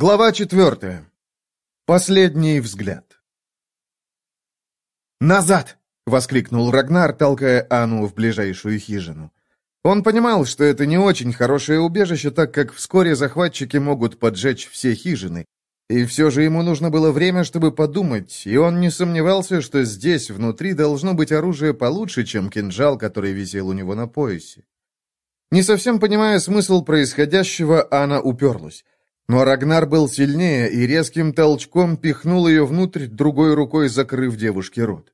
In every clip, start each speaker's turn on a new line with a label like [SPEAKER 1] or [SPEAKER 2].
[SPEAKER 1] Глава четвертая. Последний взгляд. «Назад!» — воскликнул Рагнар, толкая Ану в ближайшую хижину. Он понимал, что это не очень хорошее убежище, так как вскоре захватчики могут поджечь все хижины. И все же ему нужно было время, чтобы подумать, и он не сомневался, что здесь, внутри, должно быть оружие получше, чем кинжал, который висел у него на поясе. Не совсем понимая смысл происходящего, Анна уперлась. Но Рагнар был сильнее и резким толчком пихнул ее внутрь, другой рукой закрыв девушке рот.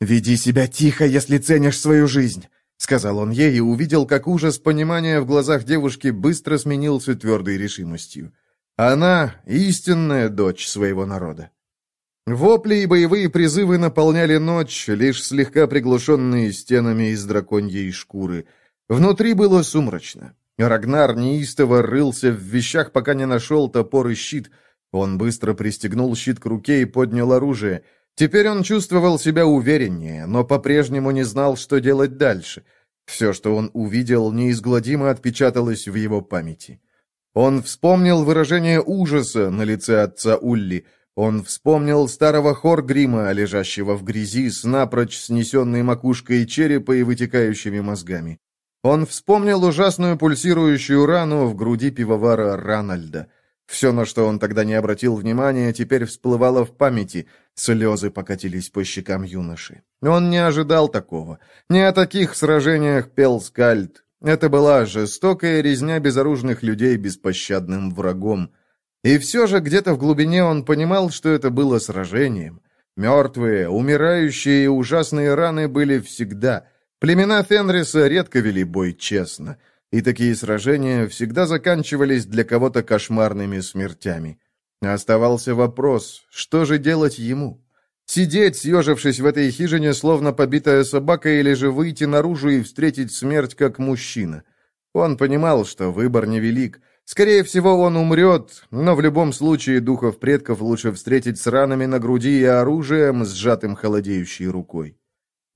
[SPEAKER 1] «Веди себя тихо, если ценишь свою жизнь», — сказал он ей и увидел, как ужас понимания в глазах девушки быстро сменился твердой решимостью. Она — истинная дочь своего народа. Вопли и боевые призывы наполняли ночь, лишь слегка приглушенные стенами из драконьей шкуры. Внутри было сумрачно. Рагнар неистово рылся в вещах, пока не нашел топор и щит. Он быстро пристегнул щит к руке и поднял оружие. Теперь он чувствовал себя увереннее, но по-прежнему не знал, что делать дальше. Все, что он увидел, неизгладимо отпечаталось в его памяти. Он вспомнил выражение ужаса на лице отца Улли. Он вспомнил старого Хоргрима, лежащего в грязи с напрочь снесенной макушкой черепа и вытекающими мозгами. Он вспомнил ужасную пульсирующую рану в груди пивовара Ранальда. Все, на что он тогда не обратил внимания, теперь всплывало в памяти. Слезы покатились по щекам юноши. Он не ожидал такого. Не о таких сражениях пел Скальд. Это была жестокая резня безоружных людей беспощадным врагом. И все же где-то в глубине он понимал, что это было сражением. Мертвые, умирающие и ужасные раны были всегда — Племена Фенриса редко вели бой честно, и такие сражения всегда заканчивались для кого-то кошмарными смертями. Оставался вопрос, что же делать ему? Сидеть, съежившись в этой хижине, словно побитая собака, или же выйти наружу и встретить смерть как мужчина? Он понимал, что выбор невелик. Скорее всего, он умрет, но в любом случае духов предков лучше встретить с ранами на груди и оружием, сжатым холодеющей рукой.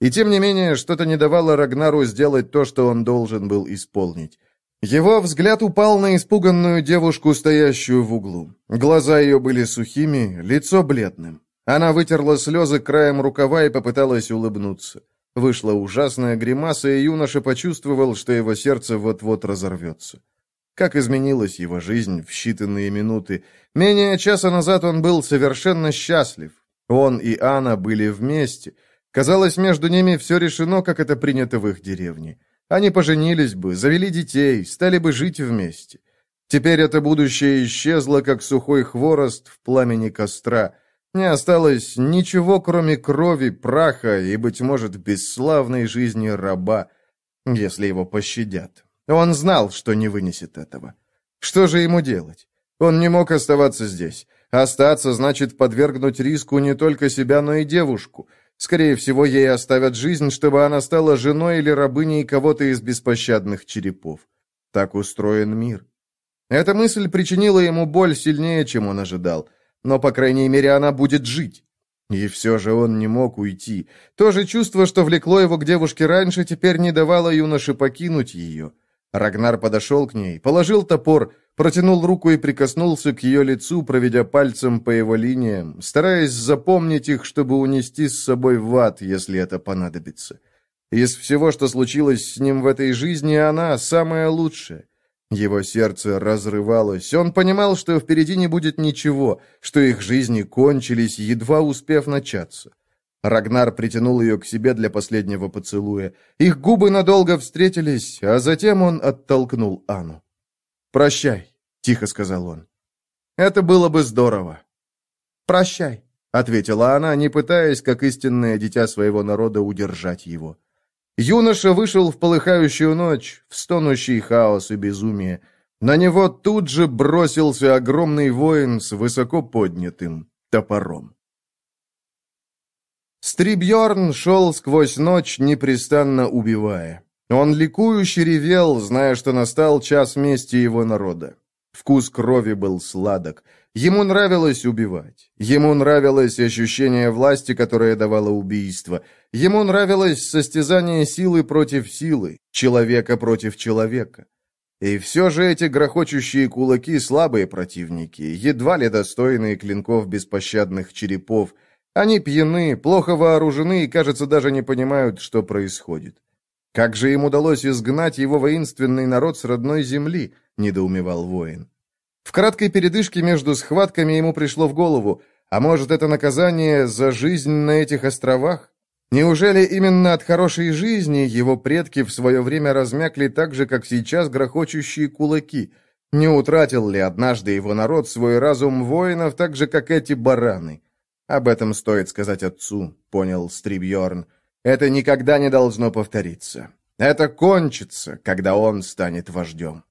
[SPEAKER 1] И тем не менее, что-то не давало Рагнару сделать то, что он должен был исполнить. Его взгляд упал на испуганную девушку, стоящую в углу. Глаза ее были сухими, лицо бледным. Она вытерла слезы краем рукава и попыталась улыбнуться. Вышла ужасная гримаса, и юноша почувствовал, что его сердце вот-вот разорвется. Как изменилась его жизнь в считанные минуты. Менее часа назад он был совершенно счастлив. Он и Анна были вместе — Казалось, между ними все решено, как это принято в их деревне. Они поженились бы, завели детей, стали бы жить вместе. Теперь это будущее исчезло, как сухой хворост в пламени костра. Не осталось ничего, кроме крови, праха и, быть может, бесславной жизни раба, если его пощадят. Он знал, что не вынесет этого. Что же ему делать? Он не мог оставаться здесь. Остаться значит подвергнуть риску не только себя, но и девушку — Скорее всего, ей оставят жизнь, чтобы она стала женой или рабыней кого-то из беспощадных черепов. Так устроен мир. Эта мысль причинила ему боль сильнее, чем он ожидал. Но, по крайней мере, она будет жить. И все же он не мог уйти. То же чувство, что влекло его к девушке раньше, теперь не давало юноше покинуть ее. Рагнар подошел к ней, положил топор, протянул руку и прикоснулся к ее лицу, проведя пальцем по его линиям, стараясь запомнить их, чтобы унести с собой в ад, если это понадобится. Из всего, что случилось с ним в этой жизни, она самая лучшая. Его сердце разрывалось. Он понимал, что впереди не будет ничего, что их жизни кончились, едва успев начаться. Рагнар притянул ее к себе для последнего поцелуя. Их губы надолго встретились, а затем он оттолкнул Анну. «Прощай», — тихо сказал он. «Это было бы здорово». «Прощай», — ответила она, не пытаясь, как истинное дитя своего народа, удержать его. Юноша вышел в полыхающую ночь, в стонущий хаос и безумие. На него тут же бросился огромный воин с высоко поднятым топором. Стрибьерн шел сквозь ночь, непрестанно убивая. Он ликующе ревел, зная, что настал час мести его народа. Вкус крови был сладок. Ему нравилось убивать. Ему нравилось ощущение власти, которое давало убийство. Ему нравилось состязание силы против силы, человека против человека. И все же эти грохочущие кулаки слабые противники, едва ли достойные клинков беспощадных черепов. Они пьяны, плохо вооружены и, кажется, даже не понимают, что происходит. Как же им удалось изгнать его воинственный народ с родной земли, недоумевал воин. В краткой передышке между схватками ему пришло в голову, а может, это наказание за жизнь на этих островах? Неужели именно от хорошей жизни его предки в свое время размякли так же, как сейчас грохочущие кулаки? Не утратил ли однажды его народ свой разум воинов так же, как эти бараны? Об этом стоит сказать отцу, понял Стрибьорн. Это никогда не должно повториться. Это кончится, когда он станет вождем.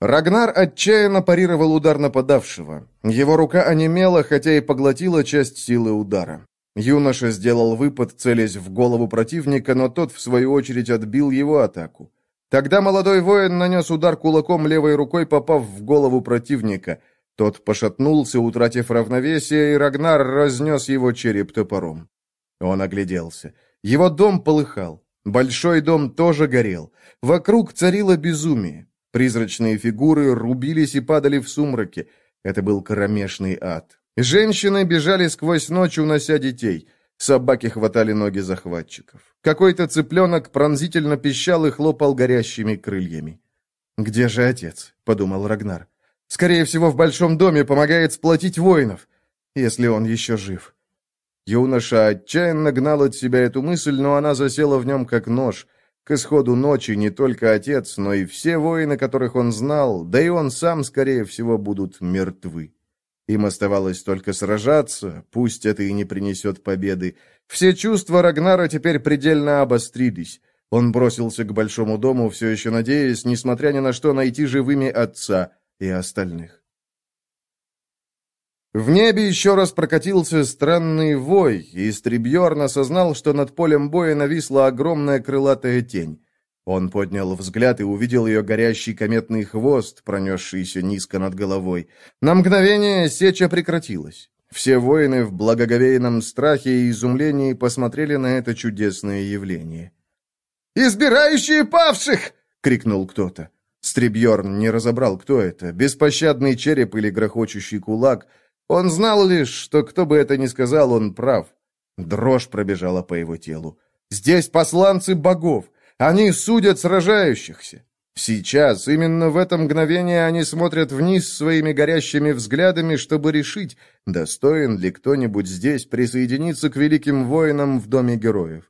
[SPEAKER 1] Рагнар отчаянно парировал удар нападавшего. Его рука онемела, хотя и поглотила часть силы удара. Юноша сделал выпад, целясь в голову противника, но тот, в свою очередь, отбил его атаку. Тогда молодой воин нанес удар кулаком левой рукой, попав в голову противника. Тот пошатнулся, утратив равновесие, и Рагнар разнес его череп топором. Он огляделся. Его дом полыхал. Большой дом тоже горел. Вокруг царило безумие. Призрачные фигуры рубились и падали в сумраке. Это был кромешный ад. Женщины бежали сквозь ночь, унося детей. Собаки хватали ноги захватчиков. Какой-то цыпленок пронзительно пищал и хлопал горящими крыльями. «Где же отец?» — подумал Рагнар. «Скорее всего, в большом доме помогает сплотить воинов, если он еще жив». Юноша отчаянно гнал от себя эту мысль, но она засела в нем как нож — к исходу ночи не только отец, но и все воины, которых он знал, да и он сам, скорее всего, будут мертвы. Им оставалось только сражаться, пусть это и не принесет победы. Все чувства Рагнара теперь предельно обострились. Он бросился к большому дому, все еще надеясь, несмотря ни на что, найти живыми отца и остальных. В небе еще раз прокатился странный вой, и Стрибьерн осознал, что над полем боя нависла огромная крылатая тень. Он поднял взгляд и увидел ее горящий кометный хвост, пронесшийся низко над головой. На мгновение сеча прекратилась. Все воины в благоговейном страхе и изумлении посмотрели на это чудесное явление. «Избирающие павших!» — крикнул кто-то. Стрибьерн не разобрал, кто это, беспощадный череп или грохочущий кулак — он знал лишь, что кто бы это ни сказал, он прав. Дрожь пробежала по его телу. «Здесь посланцы богов! Они судят сражающихся!» Сейчас, именно в это мгновение, они смотрят вниз своими горящими взглядами, чтобы решить, достоин ли кто-нибудь здесь присоединиться к великим воинам в Доме Героев.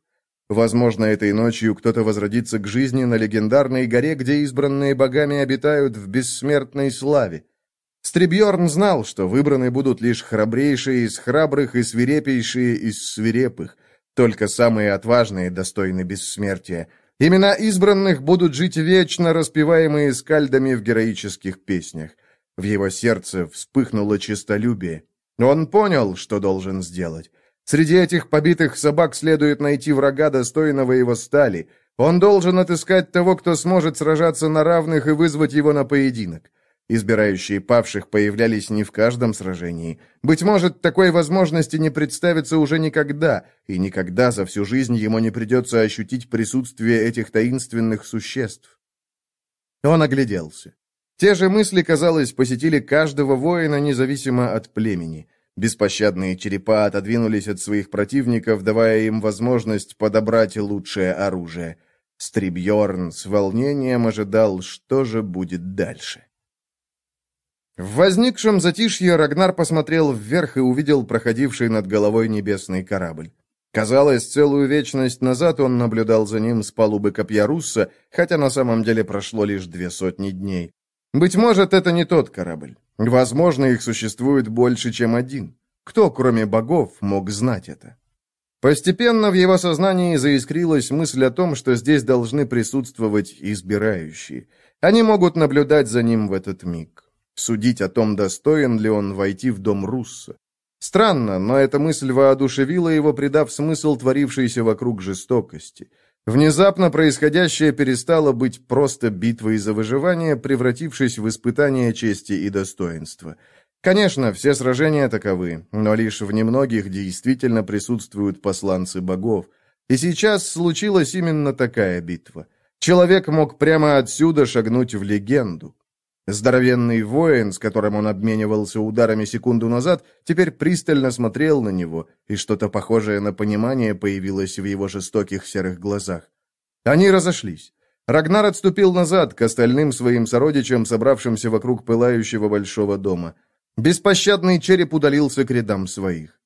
[SPEAKER 1] Возможно, этой ночью кто-то возродится к жизни на легендарной горе, где избранные богами обитают в бессмертной славе. Стребьерн знал, что выбраны будут лишь храбрейшие из храбрых и свирепейшие из свирепых. Только самые отважные достойны бессмертия. Имена избранных будут жить вечно, распеваемые скальдами в героических песнях. В его сердце вспыхнуло честолюбие. Он понял, что должен сделать. Среди этих побитых собак следует найти врага, достойного его стали. Он должен отыскать того, кто сможет сражаться на равных и вызвать его на поединок. Избирающие павших появлялись не в каждом сражении. Быть может, такой возможности не представится уже никогда, и никогда за всю жизнь ему не придется ощутить присутствие этих таинственных существ. Он огляделся. Те же мысли, казалось, посетили каждого воина, независимо от племени. Беспощадные черепа отодвинулись от своих противников, давая им возможность подобрать лучшее оружие. Стрибьорн с волнением ожидал, что же будет дальше. В возникшем затишье Рагнар посмотрел вверх и увидел проходивший над головой небесный корабль. Казалось, целую вечность назад он наблюдал за ним с палубы копья Русса, хотя на самом деле прошло лишь две сотни дней. Быть может, это не тот корабль. Возможно, их существует больше, чем один. Кто, кроме богов, мог знать это? Постепенно в его сознании заискрилась мысль о том, что здесь должны присутствовать избирающие. Они могут наблюдать за ним в этот миг судить о том, достоин ли он войти в дом Русса. Странно, но эта мысль воодушевила его, придав смысл творившейся вокруг жестокости. Внезапно происходящее перестало быть просто битвой за выживание, превратившись в испытание чести и достоинства. Конечно, все сражения таковы, но лишь в немногих действительно присутствуют посланцы богов. И сейчас случилась именно такая битва – Человек мог прямо отсюда шагнуть в легенду. Здоровенный воин, с которым он обменивался ударами секунду назад, теперь пристально смотрел на него, и что-то похожее на понимание появилось в его жестоких серых глазах. Они разошлись. Рагнар отступил назад к остальным своим сородичам, собравшимся вокруг пылающего большого дома. Беспощадный череп удалился к рядам своих.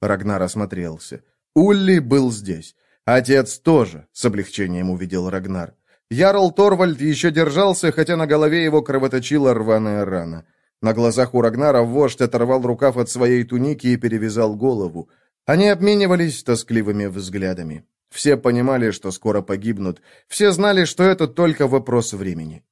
[SPEAKER 1] Рагнар осмотрелся. Улли был здесь. Отец тоже, с облегчением увидел Рагнар. Ярл Торвальд еще держался, хотя на голове его кровоточила рваная рана. На глазах у Рагнара вождь оторвал рукав от своей туники и перевязал голову. Они обменивались тоскливыми взглядами. Все понимали, что скоро погибнут. Все знали, что это только вопрос времени.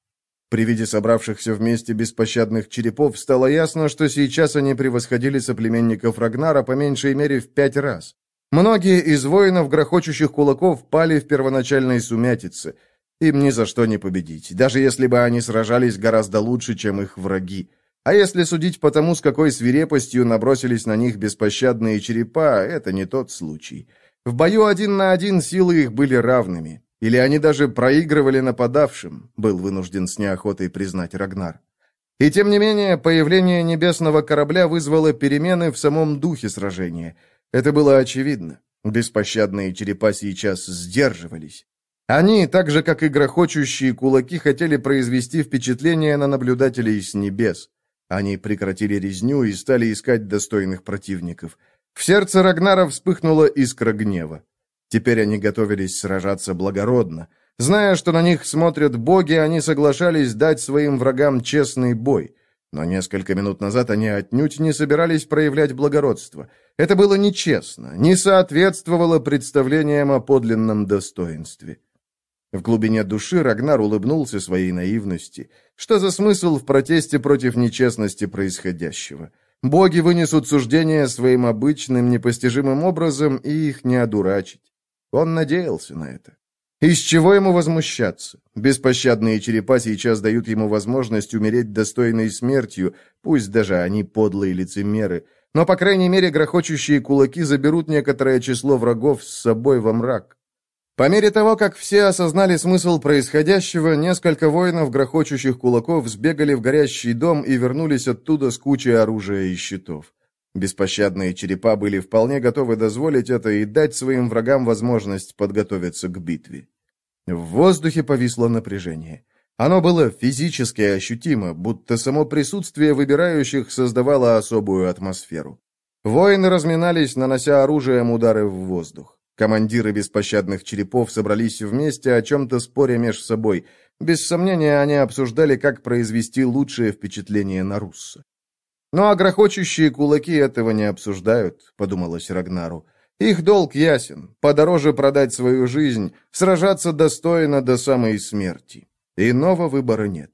[SPEAKER 1] При виде собравшихся вместе беспощадных черепов стало ясно, что сейчас они превосходили соплеменников Рагнара по меньшей мере в пять раз. Многие из воинов грохочущих кулаков пали в первоначальной сумятице – им ни за что не победить, даже если бы они сражались гораздо лучше, чем их враги. А если судить по тому, с какой свирепостью набросились на них беспощадные черепа, это не тот случай. В бою один на один силы их были равными. Или они даже проигрывали нападавшим, был вынужден с неохотой признать Рагнар. И тем не менее, появление небесного корабля вызвало перемены в самом духе сражения. Это было очевидно. Беспощадные черепа сейчас сдерживались. Они, так же как и грохочущие кулаки, хотели произвести впечатление на наблюдателей с небес. Они прекратили резню и стали искать достойных противников. В сердце Рагнара вспыхнула искра гнева. Теперь они готовились сражаться благородно. Зная, что на них смотрят боги, они соглашались дать своим врагам честный бой. Но несколько минут назад они отнюдь не собирались проявлять благородство. Это было нечестно, не соответствовало представлениям о подлинном достоинстве. В глубине души Рагнар улыбнулся своей наивности. Что за смысл в протесте против нечестности происходящего? Боги вынесут суждения своим обычным, непостижимым образом, и их не одурачить. Он надеялся на это. Из чего ему возмущаться? Беспощадные черепа сейчас дают ему возможность умереть достойной смертью, пусть даже они подлые лицемеры. Но, по крайней мере, грохочущие кулаки заберут некоторое число врагов с собой во мрак. По мере того, как все осознали смысл происходящего, несколько воинов, грохочущих кулаков, сбегали в горящий дом и вернулись оттуда с кучей оружия и щитов. Беспощадные черепа были вполне готовы дозволить это и дать своим врагам возможность подготовиться к битве. В воздухе повисло напряжение. Оно было физически ощутимо, будто само присутствие выбирающих создавало особую атмосферу. Воины разминались, нанося оружием удары в воздух. Командиры беспощадных черепов собрались вместе, о чем-то споря меж собой. Без сомнения, они обсуждали, как произвести лучшее впечатление на Русса. «Ну а грохочущие кулаки этого не обсуждают», — подумалось Рагнару. «Их долг ясен. Подороже продать свою жизнь, сражаться достойно до самой смерти. Иного выбора нет».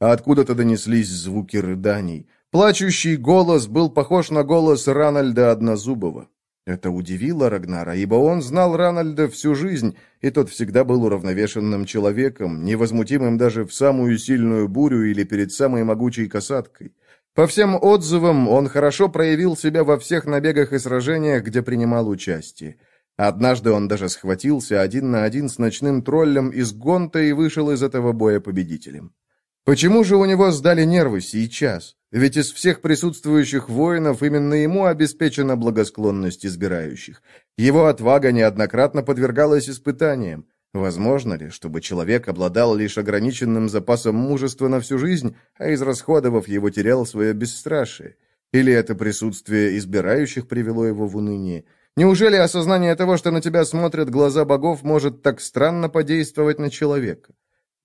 [SPEAKER 1] А откуда-то донеслись звуки рыданий. Плачущий голос был похож на голос Ранальда Однозубова. Это удивило Рагнара, ибо он знал Ранальда всю жизнь, и тот всегда был уравновешенным человеком, невозмутимым даже в самую сильную бурю или перед самой могучей касаткой. По всем отзывам, он хорошо проявил себя во всех набегах и сражениях, где принимал участие. Однажды он даже схватился один на один с ночным троллем из Гонта и вышел из этого боя победителем. Почему же у него сдали нервы сейчас? Ведь из всех присутствующих воинов именно ему обеспечена благосклонность избирающих. Его отвага неоднократно подвергалась испытаниям. Возможно ли, чтобы человек обладал лишь ограниченным запасом мужества на всю жизнь, а израсходовав его терял свое бесстрашие? Или это присутствие избирающих привело его в уныние? Неужели осознание того, что на тебя смотрят глаза богов, может так странно подействовать на человека?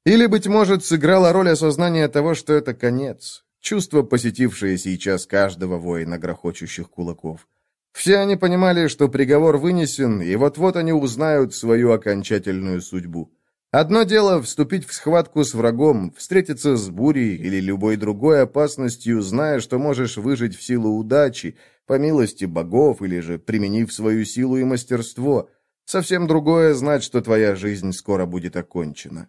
[SPEAKER 1] Или, быть может, сыграла роль осознания того, что это конец, чувство, посетившее сейчас каждого воина грохочущих кулаков. Все они понимали, что приговор вынесен, и вот-вот они узнают свою окончательную судьбу. Одно дело вступить в схватку с врагом, встретиться с бурей или любой другой опасностью, зная, что можешь выжить в силу удачи, по милости богов или же применив свою силу и мастерство. Совсем другое знать, что твоя жизнь скоро будет окончена.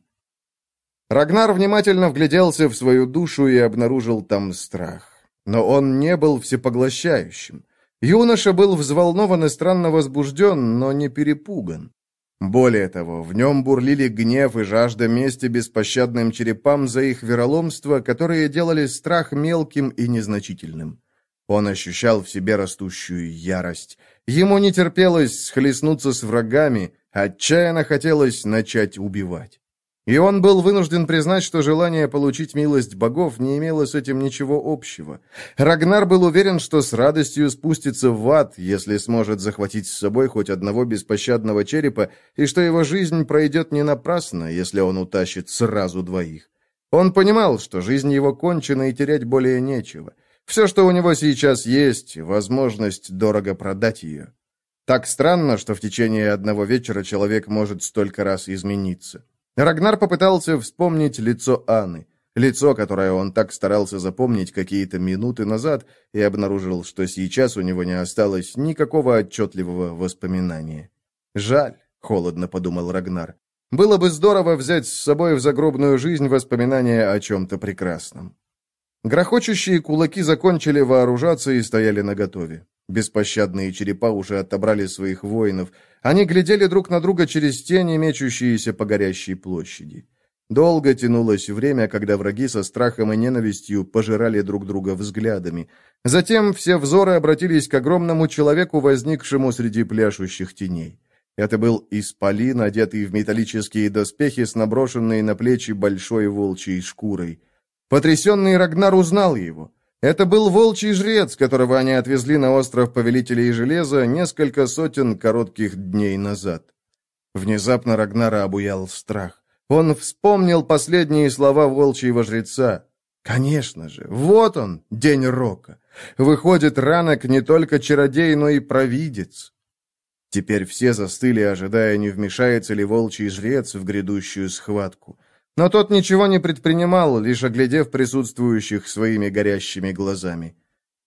[SPEAKER 1] Рагнар внимательно вгляделся в свою душу и обнаружил там страх. Но он не был всепоглощающим. Юноша был взволнован и странно возбужден, но не перепуган. Более того, в нем бурлили гнев и жажда мести беспощадным черепам за их вероломство, которые делали страх мелким и незначительным. Он ощущал в себе растущую ярость. Ему не терпелось схлестнуться с врагами, отчаянно хотелось начать убивать. И он был вынужден признать, что желание получить милость богов не имело с этим ничего общего. Рагнар был уверен, что с радостью спустится в ад, если сможет захватить с собой хоть одного беспощадного черепа, и что его жизнь пройдет не напрасно, если он утащит сразу двоих. Он понимал, что жизнь его кончена и терять более нечего. Все, что у него сейчас есть, возможность дорого продать ее. Так странно, что в течение одного вечера человек может столько раз измениться. Рагнар попытался вспомнить лицо Анны, лицо, которое он так старался запомнить какие-то минуты назад, и обнаружил, что сейчас у него не осталось никакого отчетливого воспоминания. «Жаль», — холодно подумал Рагнар. «Было бы здорово взять с собой в загробную жизнь воспоминания о чем-то прекрасном». Грохочущие кулаки закончили вооружаться и стояли наготове. Беспощадные черепа уже отобрали своих воинов. Они глядели друг на друга через тени, мечущиеся по горящей площади. Долго тянулось время, когда враги со страхом и ненавистью пожирали друг друга взглядами. Затем все взоры обратились к огромному человеку, возникшему среди пляшущих теней. Это был исполин, одетый в металлические доспехи с наброшенной на плечи большой волчьей шкурой. Потрясенный Рагнар узнал его. Это был волчий жрец, которого они отвезли на остров Повелителей Железа несколько сотен коротких дней назад. Внезапно Рагнара обуял страх. Он вспомнил последние слова волчьего жреца. Конечно же, вот он, день рока. Выходит, Ранок не только чародей, но и провидец. Теперь все застыли, ожидая, не вмешается ли волчий жрец в грядущую схватку. Но тот ничего не предпринимал, лишь оглядев присутствующих своими горящими глазами.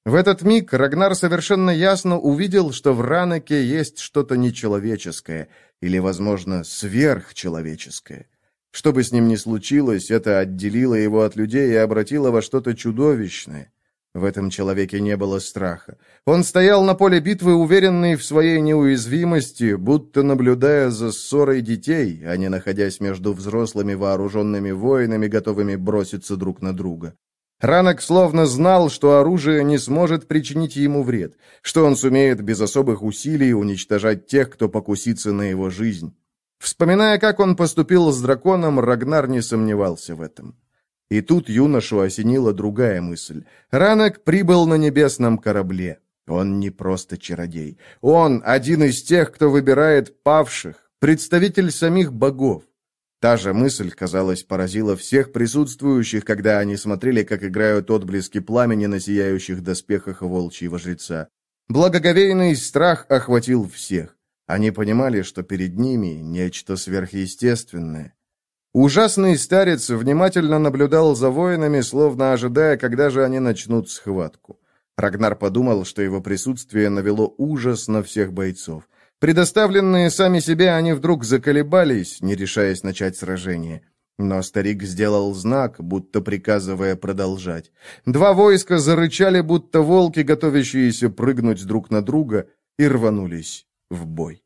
[SPEAKER 1] В этот миг Рагнар совершенно ясно увидел, что в Ранеке есть что-то нечеловеческое, или, возможно, сверхчеловеческое. Что бы с ним ни случилось, это отделило его от людей и обратило во что-то чудовищное. В этом человеке не было страха. Он стоял на поле битвы, уверенный в своей неуязвимости, будто наблюдая за ссорой детей, а не находясь между взрослыми вооруженными воинами, готовыми броситься друг на друга. Ранок словно знал, что оружие не сможет причинить ему вред, что он сумеет без особых усилий уничтожать тех, кто покусится на его жизнь. Вспоминая, как он поступил с драконом, Рагнар не сомневался в этом. И тут юношу осенила другая мысль. Ранок прибыл на небесном корабле. Он не просто чародей. Он один из тех, кто выбирает павших, представитель самих богов. Та же мысль, казалось, поразила всех присутствующих, когда они смотрели, как играют отблески пламени на сияющих доспехах волчьего жреца. Благоговейный страх охватил всех. Они понимали, что перед ними нечто сверхъестественное. Ужасный старец внимательно наблюдал за воинами, словно ожидая, когда же они начнут схватку. Рагнар подумал, что его присутствие навело ужас на всех бойцов. Предоставленные сами себе, они вдруг заколебались, не решаясь начать сражение. Но старик сделал знак, будто приказывая продолжать. Два войска зарычали, будто волки, готовящиеся прыгнуть друг на друга, и рванулись в бой.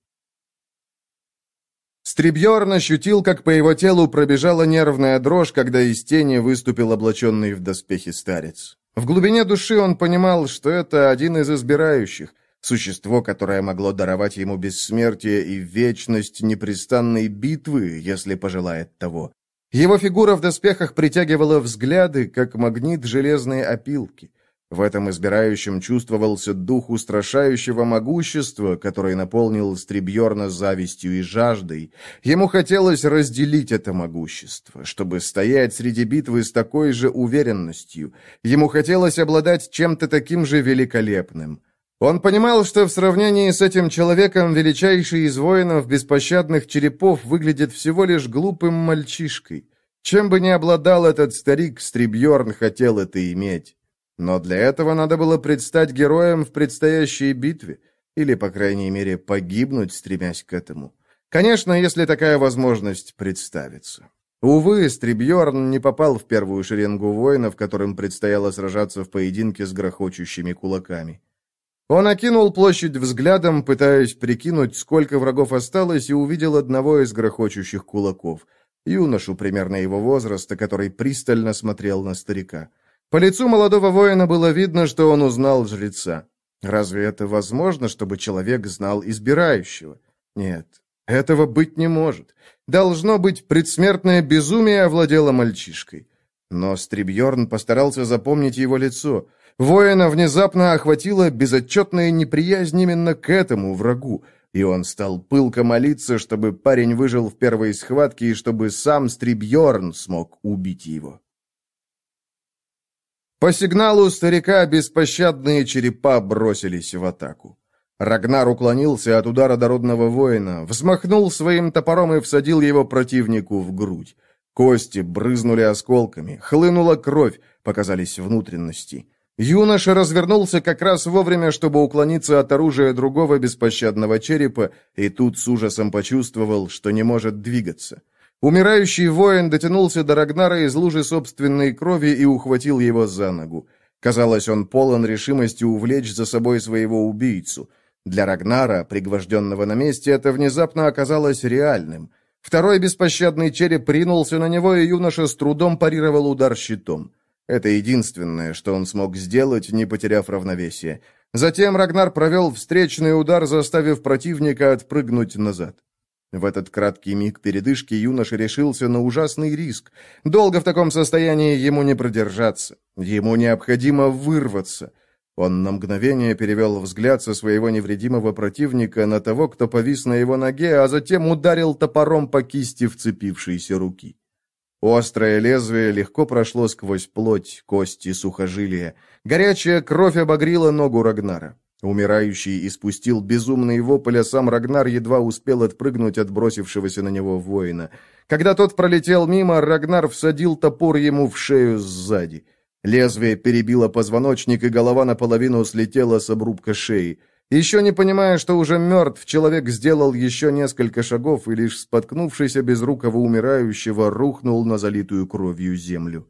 [SPEAKER 1] Стребьерн ощутил, как по его телу пробежала нервная дрожь, когда из тени выступил облаченный в доспехи старец. В глубине души он понимал, что это один из избирающих, существо, которое могло даровать ему бессмертие и вечность непрестанной битвы, если пожелает того. Его фигура в доспехах притягивала взгляды, как магнит железной опилки. В этом избирающем чувствовался дух устрашающего могущества, который наполнил Стрибьерна завистью и жаждой. Ему хотелось разделить это могущество, чтобы стоять среди битвы с такой же уверенностью. Ему хотелось обладать чем-то таким же великолепным. Он понимал, что в сравнении с этим человеком величайший из воинов беспощадных черепов выглядит всего лишь глупым мальчишкой. Чем бы ни обладал этот старик, Стрибьерн хотел это иметь. Но для этого надо было предстать героем в предстоящей битве, или, по крайней мере, погибнуть, стремясь к этому. Конечно, если такая возможность представится. Увы, Стрибьерн не попал в первую шеренгу воинов, которым предстояло сражаться в поединке с грохочущими кулаками. Он окинул площадь взглядом, пытаясь прикинуть, сколько врагов осталось, и увидел одного из грохочущих кулаков. Юношу примерно его возраста, который пристально смотрел на старика. По лицу молодого воина было видно, что он узнал жреца. Разве это возможно, чтобы человек знал избирающего? Нет, этого быть не может. Должно быть, предсмертное безумие овладело мальчишкой. Но Стрибьерн постарался запомнить его лицо. Воина внезапно охватила безотчетная неприязнь именно к этому врагу, и он стал пылко молиться, чтобы парень выжил в первой схватке и чтобы сам Стрибьерн смог убить его. По сигналу старика беспощадные черепа бросились в атаку. Рагнар уклонился от удара дородного воина, взмахнул своим топором и всадил его противнику в грудь. Кости брызнули осколками, хлынула кровь, показались внутренности. Юноша развернулся как раз вовремя, чтобы уклониться от оружия другого беспощадного черепа, и тут с ужасом почувствовал, что не может двигаться. Умирающий воин дотянулся до Рагнара из лужи собственной крови и ухватил его за ногу. Казалось, он полон решимости увлечь за собой своего убийцу. Для Рагнара, пригвожденного на месте, это внезапно оказалось реальным. Второй беспощадный череп ринулся на него, и юноша с трудом парировал удар щитом. Это единственное, что он смог сделать, не потеряв равновесие. Затем Рагнар провел встречный удар, заставив противника отпрыгнуть назад. В этот краткий миг передышки юноша решился на ужасный риск. Долго в таком состоянии ему не продержаться. Ему необходимо вырваться. Он на мгновение перевел взгляд со своего невредимого противника на того, кто повис на его ноге, а затем ударил топором по кисти вцепившейся руки. Острое лезвие легко прошло сквозь плоть, кости, сухожилия. Горячая кровь обогрила ногу Рагнара. Умирающий испустил безумный вопль, а сам Рагнар едва успел отпрыгнуть от бросившегося на него воина. Когда тот пролетел мимо, Рагнар всадил топор ему в шею сзади. Лезвие перебило позвоночник, и голова наполовину слетела с обрубка шеи. Еще не понимая, что уже мертв, человек сделал еще несколько шагов и, лишь споткнувшись о безрукого умирающего, рухнул на залитую кровью землю.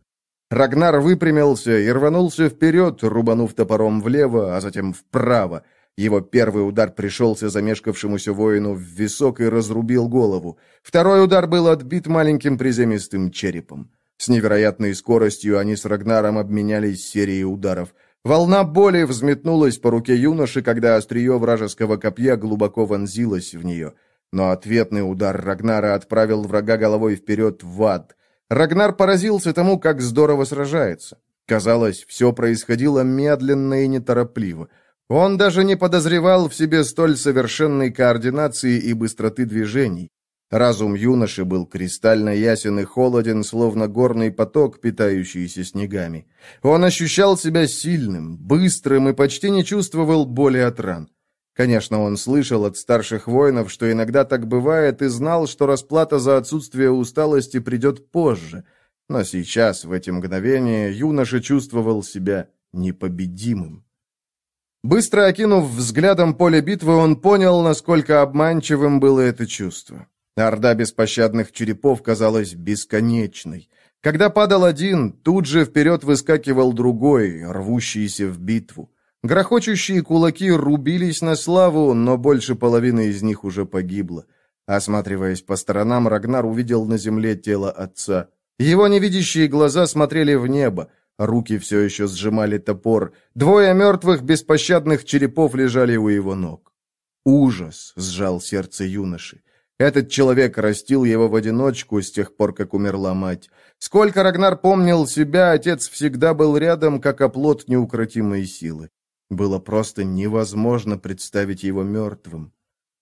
[SPEAKER 1] Рагнар выпрямился и рванулся вперед, рубанув топором влево, а затем вправо. Его первый удар пришелся замешкавшемуся воину в висок и разрубил голову. Второй удар был отбит маленьким приземистым черепом. С невероятной скоростью они с Рагнаром обменялись серией ударов – Волна боли взметнулась по руке юноши, когда острие вражеского копья глубоко вонзилось в нее. Но ответный удар Рагнара отправил врага головой вперед в ад. Рагнар поразился тому, как здорово сражается. Казалось, все происходило медленно и неторопливо. Он даже не подозревал в себе столь совершенной координации и быстроты движений. Разум юноши был кристально ясен и холоден, словно горный поток, питающийся снегами. Он ощущал себя сильным, быстрым и почти не чувствовал боли от ран. Конечно, он слышал от старших воинов, что иногда так бывает, и знал, что расплата за отсутствие усталости придет позже. Но сейчас, в эти мгновения, юноша чувствовал себя непобедимым. Быстро окинув взглядом поле битвы, он понял, насколько обманчивым было это чувство. Орда беспощадных черепов казалась бесконечной. Когда падал один, тут же вперед выскакивал другой, рвущийся в битву. Грохочущие кулаки рубились на славу, но больше половины из них уже погибло. Осматриваясь по сторонам, Рагнар увидел на земле тело отца. Его невидящие глаза смотрели в небо, руки все еще сжимали топор. Двое мертвых беспощадных черепов лежали у его ног. Ужас сжал сердце юноши. Этот человек растил его в одиночку с тех пор, как умерла мать. Сколько Рагнар помнил себя, отец всегда был рядом, как оплот неукротимой силы. Было просто невозможно представить его мертвым.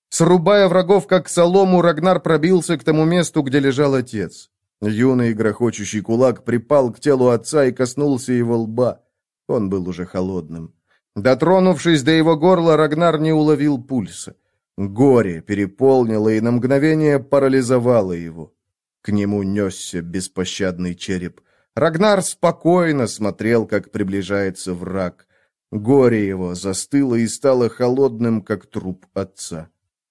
[SPEAKER 1] Срубая врагов, как солому, Рагнар пробился к тому месту, где лежал отец. Юный грохочущий кулак припал к телу отца и коснулся его лба. Он был уже холодным. Дотронувшись до его горла, Рагнар не уловил пульса. Горе переполнило и на мгновение парализовало его. К нему несся беспощадный череп. Рагнар спокойно смотрел, как приближается враг. Горе его застыло и стало холодным, как труп отца.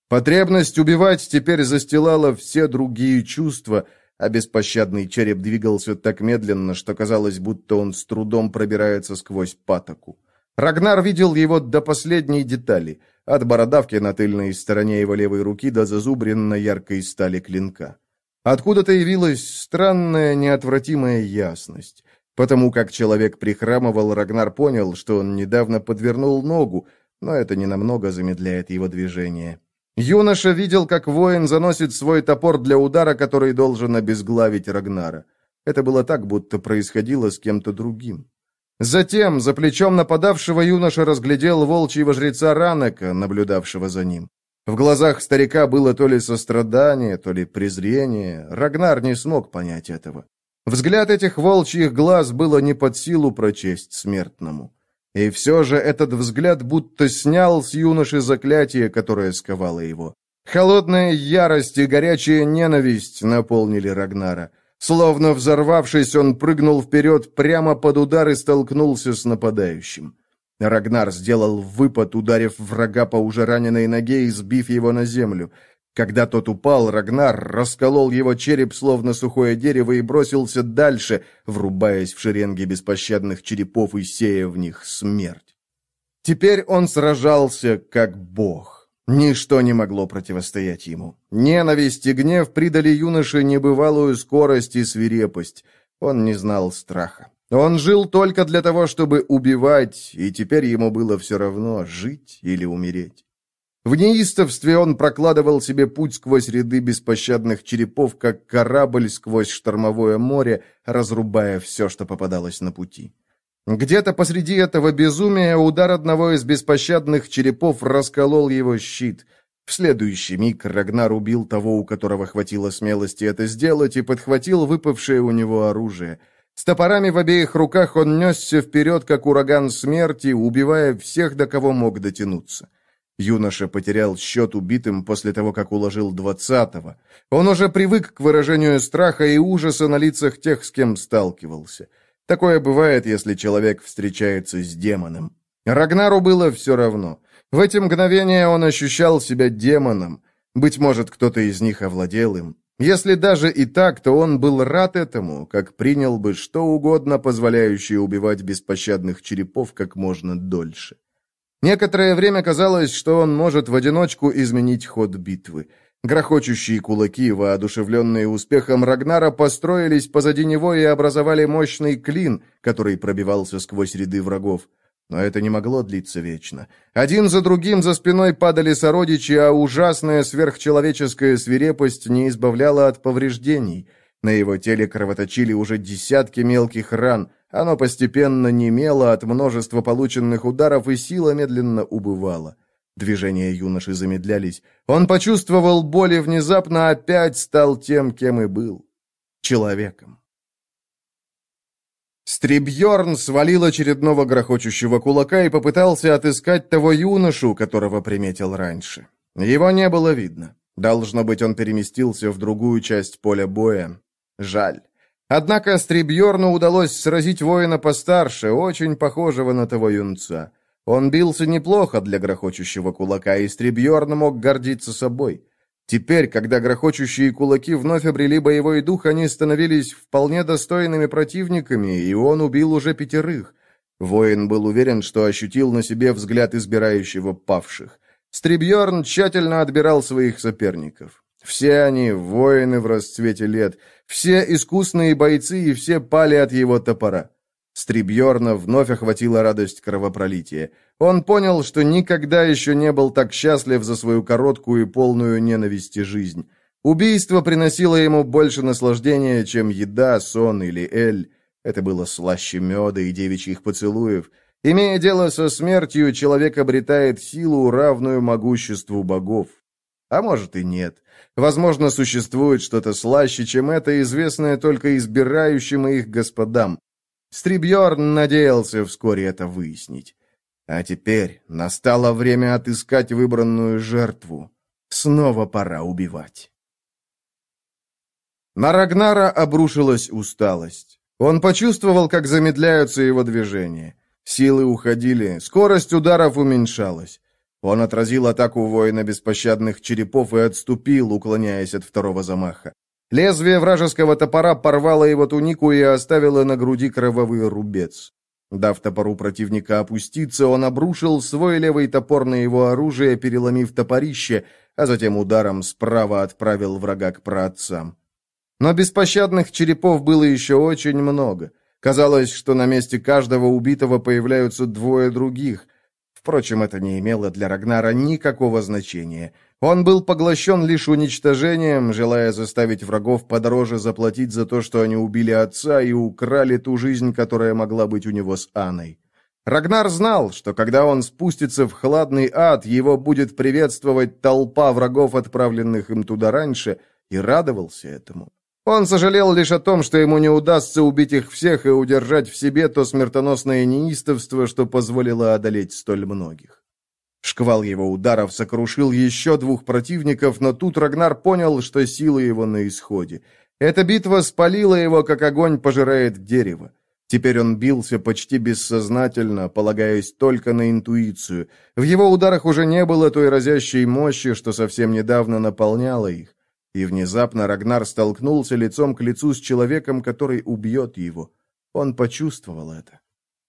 [SPEAKER 1] Потребность убивать теперь застилала все другие чувства, а беспощадный череп двигался так медленно, что казалось, будто он с трудом пробирается сквозь патоку. Рагнар видел его до последней детали, от бородавки на тыльной стороне его левой руки до зазубренной яркой стали клинка. Откуда-то явилась странная, неотвратимая ясность. Потому как человек прихрамывал, Рагнар понял, что он недавно подвернул ногу, но это ненамного замедляет его движение. Юноша видел, как воин заносит свой топор для удара, который должен обезглавить Рагнара. Это было так, будто происходило с кем-то другим. Затем, за плечом нападавшего, юноша разглядел волчьего жреца Ранека, наблюдавшего за ним. В глазах старика было то ли сострадание, то ли презрение. Рагнар не смог понять этого. Взгляд этих волчьих глаз было не под силу прочесть смертному. И все же этот взгляд будто снял с юноши заклятие, которое сковало его. Холодная ярость и горячая ненависть наполнили Рагнара. Словно взорвавшись, он прыгнул вперед прямо под удар и столкнулся с нападающим. Рагнар сделал выпад, ударив врага по уже раненой ноге и сбив его на землю. Когда тот упал, Рагнар расколол его череп, словно сухое дерево, и бросился дальше, врубаясь в шеренги беспощадных черепов и сея в них смерть. Теперь он сражался как бог. Ничто не могло противостоять ему. Ненависть и гнев придали юноше небывалую скорость и свирепость. Он не знал страха. Он жил только для того, чтобы убивать, и теперь ему было все равно, жить или умереть. В неистовстве он прокладывал себе путь сквозь ряды беспощадных черепов, как корабль сквозь штормовое море, разрубая все, что попадалось на пути. Где-то посреди этого безумия удар одного из беспощадных черепов расколол его щит. В следующий миг Рагнар убил того, у которого хватило смелости это сделать, и подхватил выпавшее у него оружие. С топорами в обеих руках он несся вперед, как ураган смерти, убивая всех, до кого мог дотянуться. Юноша потерял счет убитым после того, как уложил двадцатого. Он уже привык к выражению страха и ужаса на лицах тех, с кем сталкивался. Такое бывает, если человек встречается с демоном. Рагнару было все равно. В эти мгновения он ощущал себя демоном. Быть может, кто-то из них овладел им. Если даже и так, то он был рад этому, как принял бы что угодно, позволяющее убивать беспощадных черепов как можно дольше. Некоторое время казалось, что он может в одиночку изменить ход битвы. Грохочущие кулаки, воодушевленные успехом Рагнара, построились позади него и образовали мощный клин, который пробивался сквозь ряды врагов. Но это не могло длиться вечно. Один за другим за спиной падали сородичи, а ужасная сверхчеловеческая свирепость не избавляла от повреждений. На его теле кровоточили уже десятки мелких ран. Оно постепенно немело от множества полученных ударов, и сила медленно убывала. Движения юноши замедлялись. Он почувствовал боль и внезапно опять стал тем, кем и был. Человеком. Стрибьерн свалил очередного грохочущего кулака и попытался отыскать того юношу, которого приметил раньше. Его не было видно. Должно быть, он переместился в другую часть поля боя. Жаль. Однако Стрибьерну удалось сразить воина постарше, очень похожего на того юнца. Он бился неплохо для грохочущего кулака, и Стрибьерн мог гордиться собой. Теперь, когда грохочущие кулаки вновь обрели боевой дух, они становились вполне достойными противниками, и он убил уже пятерых. Воин был уверен, что ощутил на себе взгляд избирающего павших. Стрибьерн тщательно отбирал своих соперников. Все они воины в расцвете лет, все искусные бойцы и все пали от его топора. Стрибьерна вновь охватила радость кровопролития. Он понял, что никогда еще не был так счастлив за свою короткую и полную ненависти жизнь. Убийство приносило ему больше наслаждения, чем еда, сон или эль. Это было слаще меда и девичьих поцелуев. Имея дело со смертью, человек обретает силу, равную могуществу богов. А может и нет. Возможно, существует что-то слаще, чем это, известное только избирающим их господам. Стрибьерн надеялся вскоре это выяснить. А теперь настало время отыскать выбранную жертву. Снова пора убивать. На Рагнара обрушилась усталость. Он почувствовал, как замедляются его движения. Силы уходили, скорость ударов уменьшалась. Он отразил атаку воина беспощадных черепов и отступил, уклоняясь от второго замаха. Лезвие вражеского топора порвало его тунику и оставило на груди кровавый рубец. Дав топору противника опуститься, он обрушил свой левый топор на его оружие, переломив топорище, а затем ударом справа отправил врага к праотцам. Но беспощадных черепов было еще очень много. Казалось, что на месте каждого убитого появляются двое других. Впрочем, это не имело для Рагнара никакого значения. Он был поглощен лишь уничтожением, желая заставить врагов подороже заплатить за то, что они убили отца и украли ту жизнь, которая могла быть у него с Анной. Рагнар знал, что когда он спустится в хладный ад, его будет приветствовать толпа врагов, отправленных им туда раньше, и радовался этому. Он сожалел лишь о том, что ему не удастся убить их всех и удержать в себе то смертоносное неистовство, что позволило одолеть столь многих. Шквал его ударов сокрушил еще двух противников, но тут Рагнар понял, что силы его на исходе. Эта битва спалила его, как огонь пожирает дерево. Теперь он бился почти бессознательно, полагаясь только на интуицию. В его ударах уже не было той разящей мощи, что совсем недавно наполняла их. И внезапно Рагнар столкнулся лицом к лицу с человеком, который убьет его. Он почувствовал это.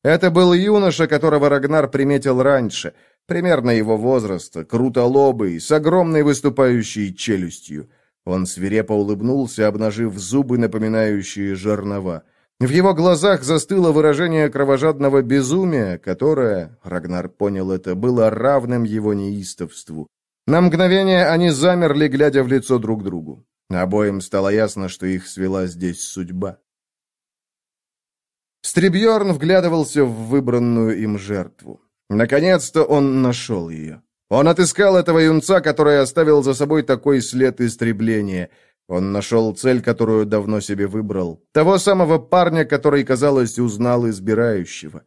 [SPEAKER 1] Это был юноша, которого Рагнар приметил раньше, примерно его возраста, крутолобый, с огромной выступающей челюстью. Он свирепо улыбнулся, обнажив зубы, напоминающие жернова. В его глазах застыло выражение кровожадного безумия, которое, Рагнар понял это, было равным его неистовству. На мгновение они замерли, глядя в лицо друг другу. Обоим стало ясно, что их свела здесь судьба. Стребьерн вглядывался в выбранную им жертву. Наконец-то он нашел ее. Он отыскал этого юнца, который оставил за собой такой след истребления. Он нашел цель, которую давно себе выбрал. Того самого парня, который, казалось, узнал избирающего.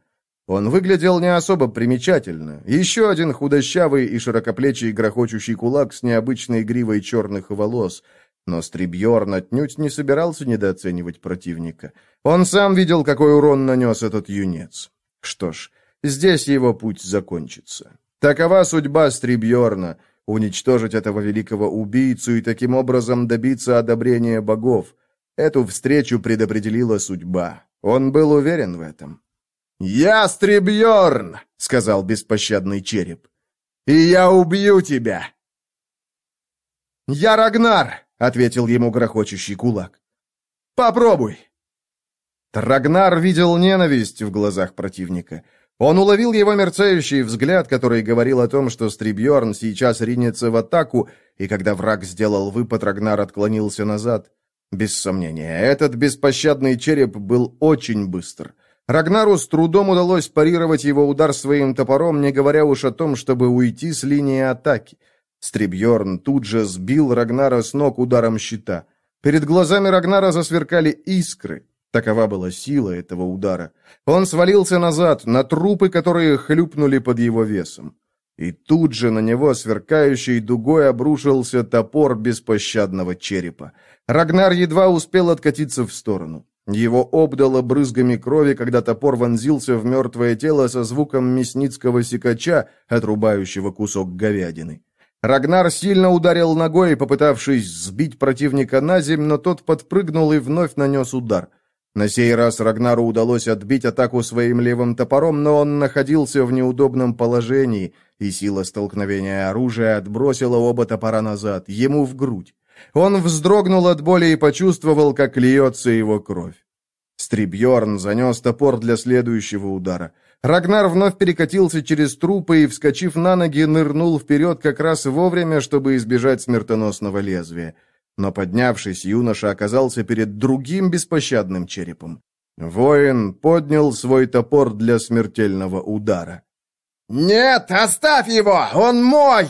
[SPEAKER 1] Он выглядел не особо примечательно. Еще один худощавый и широкоплечий грохочущий кулак с необычной гривой черных волос. Но Стрибьерн отнюдь не собирался недооценивать противника. Он сам видел, какой урон нанес этот юнец. Что ж, здесь его путь закончится. Такова судьба Стрибьерна — уничтожить этого великого убийцу и таким образом добиться одобрения богов. Эту встречу предопределила судьба. Он был уверен в этом. «Ястребьерн!» — сказал беспощадный череп. «И я убью тебя!» «Я Рагнар!» — ответил ему грохочущий кулак. «Попробуй!» Рагнар видел ненависть в глазах противника. Он уловил его мерцающий взгляд, который говорил о том, что Стрибьерн сейчас ринется в атаку, и когда враг сделал выпад, Рагнар отклонился назад. Без сомнения, этот беспощадный череп был очень быстр — Рагнару с трудом удалось парировать его удар своим топором, не говоря уж о том, чтобы уйти с линии атаки. Стрибьерн тут же сбил Рагнара с ног ударом щита. Перед глазами Рагнара засверкали искры. Такова была сила этого удара. Он свалился назад, на трупы, которые хлюпнули под его весом. И тут же на него сверкающей дугой обрушился топор беспощадного черепа. Рагнар едва успел откатиться в сторону. Его обдало брызгами крови, когда топор вонзился в мертвое тело со звуком мясницкого секача, отрубающего кусок говядины. Рагнар сильно ударил ногой, попытавшись сбить противника на земь, но тот подпрыгнул и вновь нанес удар. На сей раз Рагнару удалось отбить атаку своим левым топором, но он находился в неудобном положении, и сила столкновения оружия отбросила оба топора назад, ему в грудь. Он вздрогнул от боли и почувствовал, как льется его кровь. Стрибьерн занес топор для следующего удара. Рагнар вновь перекатился через трупы и, вскочив на ноги, нырнул вперед как раз вовремя, чтобы избежать смертоносного лезвия. Но, поднявшись, юноша оказался перед другим беспощадным черепом. Воин поднял свой топор для смертельного удара. «Нет, оставь его! Он мой!»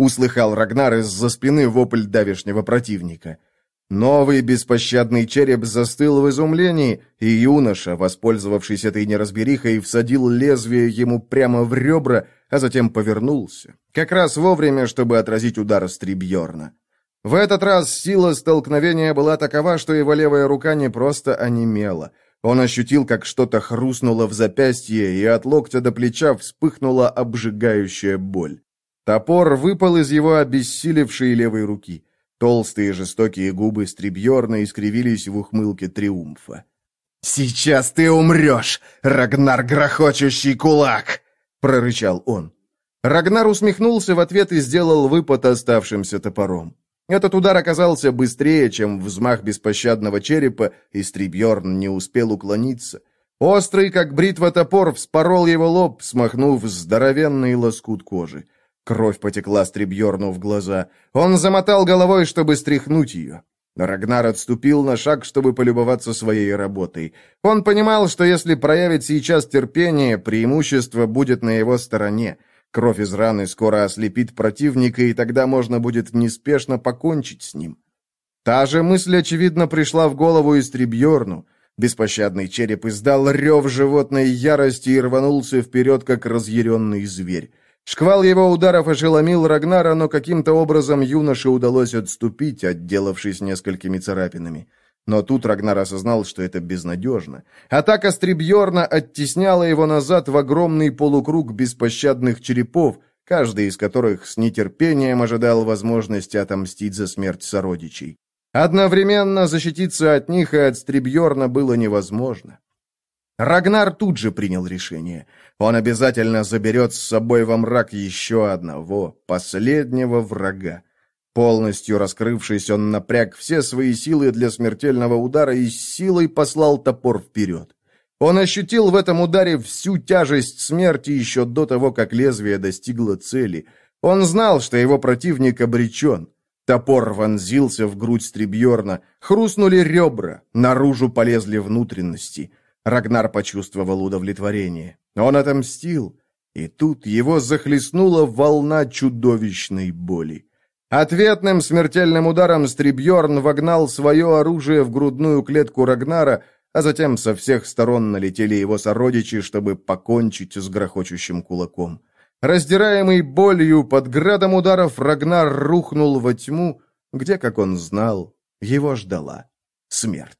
[SPEAKER 1] Услыхал Рагнар из-за спины вопль давешнего противника. Новый беспощадный череп застыл в изумлении, и юноша, воспользовавшись этой неразберихой, всадил лезвие ему прямо в ребра, а затем повернулся. Как раз вовремя, чтобы отразить удар Стрибьерна. В этот раз сила столкновения была такова, что его левая рука не просто онемела. Он ощутил, как что-то хрустнуло в запястье, и от локтя до плеча вспыхнула обжигающая боль. Топор выпал из его обессилевшей левой руки. Толстые жестокие губы Стрибьерна искривились в ухмылке триумфа. «Сейчас ты умрешь, Рагнар Грохочущий Кулак!» — прорычал он. Рагнар усмехнулся в ответ и сделал выпад оставшимся топором. Этот удар оказался быстрее, чем взмах беспощадного черепа, и Стрибьерн не успел уклониться. Острый, как бритва топор, вспорол его лоб, смахнув здоровенный лоскут кожи. Кровь потекла Стрибьерну в глаза. Он замотал головой, чтобы стряхнуть ее. Рагнар отступил на шаг, чтобы полюбоваться своей работой. Он понимал, что если проявит сейчас терпение, преимущество будет на его стороне. Кровь из раны скоро ослепит противника, и тогда можно будет неспешно покончить с ним. Та же мысль, очевидно, пришла в голову и Стрибьерну. Беспощадный череп издал рев животной ярости и рванулся вперед, как разъяренный зверь. Шквал его ударов ошеломил Рагнара, но каким-то образом юноше удалось отступить, отделавшись несколькими царапинами. Но тут Рагнар осознал, что это безнадежно. Атака Стрибьорна оттесняла его назад в огромный полукруг беспощадных черепов, каждый из которых с нетерпением ожидал возможности отомстить за смерть сородичей. Одновременно защититься от них и от Стрибьорна было невозможно. Рагнар тут же принял решение. Он обязательно заберет с собой во мрак еще одного, последнего врага. Полностью раскрывшись, он напряг все свои силы для смертельного удара и с силой послал топор вперед. Он ощутил в этом ударе всю тяжесть смерти еще до того, как лезвие достигло цели. Он знал, что его противник обречен. Топор вонзился в грудь Стрибьерна, хрустнули ребра, наружу полезли внутренности. Рагнар почувствовал удовлетворение. Он отомстил, и тут его захлестнула волна чудовищной боли. Ответным смертельным ударом Стрибьерн вогнал свое оружие в грудную клетку Рагнара, а затем со всех сторон налетели его сородичи, чтобы покончить с грохочущим кулаком. Раздираемый болью под градом ударов Рагнар рухнул во тьму, где, как он знал, его ждала смерть.